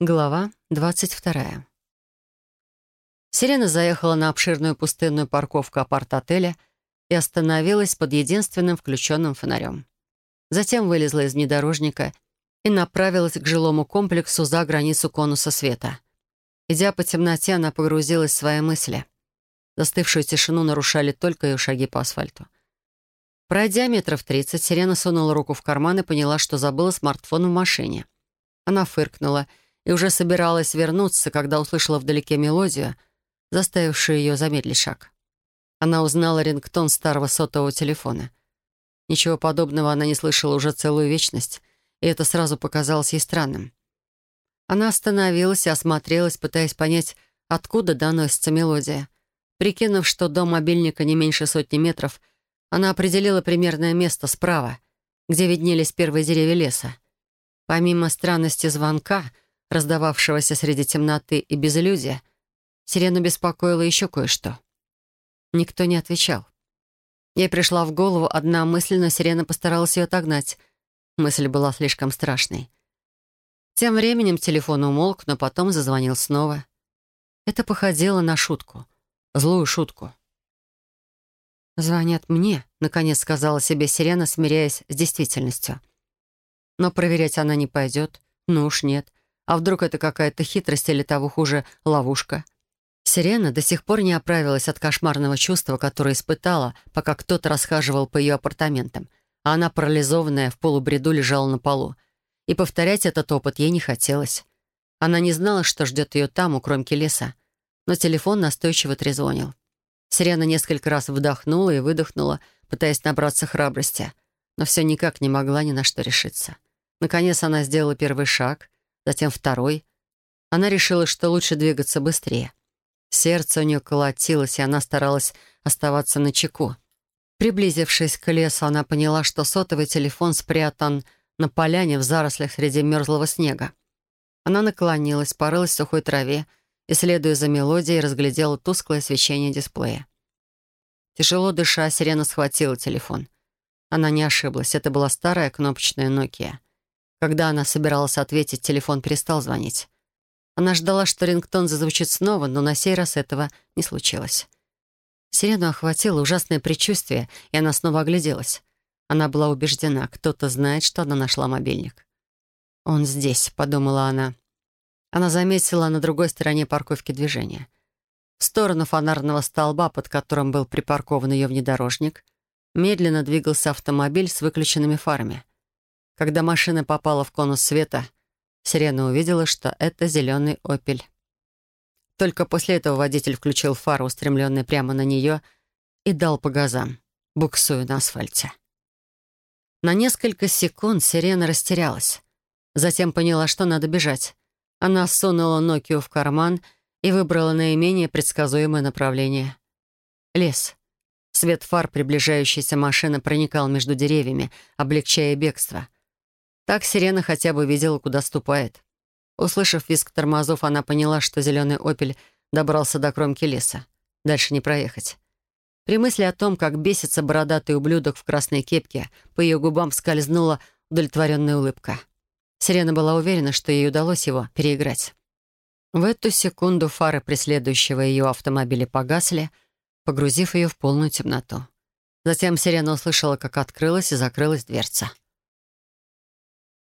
Глава 22. Сирена заехала на обширную пустынную парковку апарт-отеля и остановилась под единственным включенным фонарем. Затем вылезла из внедорожника и направилась к жилому комплексу за границу конуса света. Идя по темноте, она погрузилась в свои мысли. Застывшую тишину нарушали только ее шаги по асфальту. Пройдя метров тридцать, Сирена сунула руку в карман и поняла, что забыла смартфон в машине. Она фыркнула и уже собиралась вернуться, когда услышала вдалеке мелодию, заставившую ее замедлить шаг. Она узнала рингтон старого сотового телефона. Ничего подобного она не слышала уже целую вечность, и это сразу показалось ей странным. Она остановилась и осмотрелась, пытаясь понять, откуда доносится мелодия. Прикинув, что до мобильника не меньше сотни метров, она определила примерное место справа, где виднелись первые деревья леса. Помимо странности звонка — раздававшегося среди темноты и безлюдия, Сирену беспокоило еще кое-что. Никто не отвечал. Ей пришла в голову одна мысль, но Сирена постаралась ее отогнать. Мысль была слишком страшной. Тем временем телефон умолк, но потом зазвонил снова. Это походило на шутку. Злую шутку. «Звонят мне», — наконец сказала себе Сирена, смиряясь с действительностью. Но проверять она не пойдет. Ну уж нет. А вдруг это какая-то хитрость или того хуже ловушка? Сирена до сих пор не оправилась от кошмарного чувства, которое испытала, пока кто-то расхаживал по ее апартаментам, а она, парализованная, в полубреду лежала на полу. И повторять этот опыт ей не хотелось. Она не знала, что ждет ее там, у кромки леса, но телефон настойчиво трезвонил. Сирена несколько раз вдохнула и выдохнула, пытаясь набраться храбрости, но все никак не могла ни на что решиться. Наконец она сделала первый шаг — затем второй. Она решила, что лучше двигаться быстрее. Сердце у нее колотилось, и она старалась оставаться на чеку. Приблизившись к лесу, она поняла, что сотовый телефон спрятан на поляне в зарослях среди мерзлого снега. Она наклонилась, порылась в сухой траве и, следуя за мелодией, разглядела тусклое свечение дисплея. Тяжело дыша, сирена схватила телефон. Она не ошиблась, это была старая кнопочная Nokia. Когда она собиралась ответить, телефон перестал звонить. Она ждала, что рингтон зазвучит снова, но на сей раз этого не случилось. Сирену охватило ужасное предчувствие, и она снова огляделась. Она была убеждена, кто-то знает, что она нашла мобильник. «Он здесь», — подумала она. Она заметила на другой стороне парковки движения. В сторону фонарного столба, под которым был припаркован ее внедорожник, медленно двигался автомобиль с выключенными фарами. Когда машина попала в конус света, Сирена увидела, что это зеленый «Опель». Только после этого водитель включил фару, устремленный прямо на нее, и дал по газам, буксуя на асфальте. На несколько секунд Сирена растерялась. Затем поняла, что надо бежать. Она сунула Нокию в карман и выбрала наименее предсказуемое направление. Лес. Свет фар приближающейся машины проникал между деревьями, облегчая бегство — так сирена хотя бы видела, куда ступает. Услышав визг тормозов, она поняла, что зеленый «Опель» добрался до кромки леса. Дальше не проехать. При мысли о том, как бесится бородатый ублюдок в красной кепке, по ее губам скользнула удовлетворенная улыбка. Сирена была уверена, что ей удалось его переиграть. В эту секунду фары преследующего ее автомобиля погасли, погрузив ее в полную темноту. Затем Сирена услышала, как открылась и закрылась дверца.